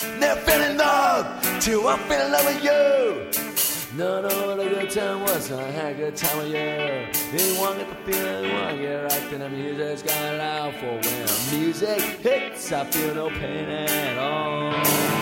Never fell in love till I fell in love with you. No, no, what a good time was. I had a good time with you. Anyone get the feeling, get right, then the music's got loud for when music hits. I feel no pain at all.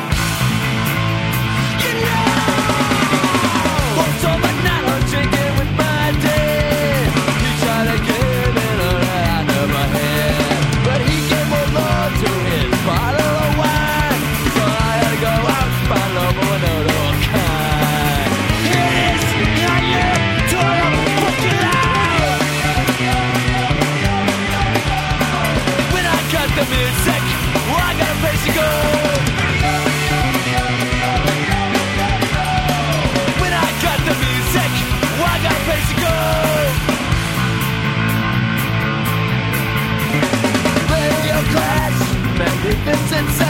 Magnificent Seven.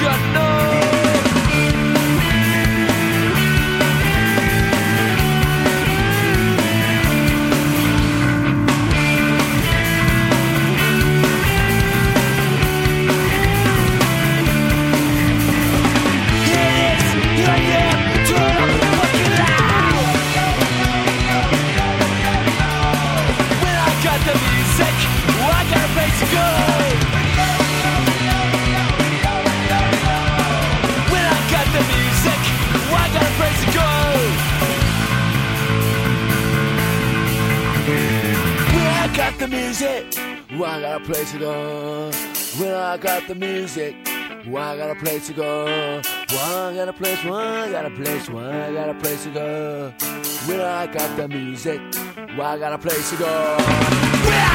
Don't you got the music, well, I got a place to go. When I got the music, well, I got a place to go. Well, I got a place, well, I got a place, well, I got a place to go. When I got the music, well, I got a place to go. When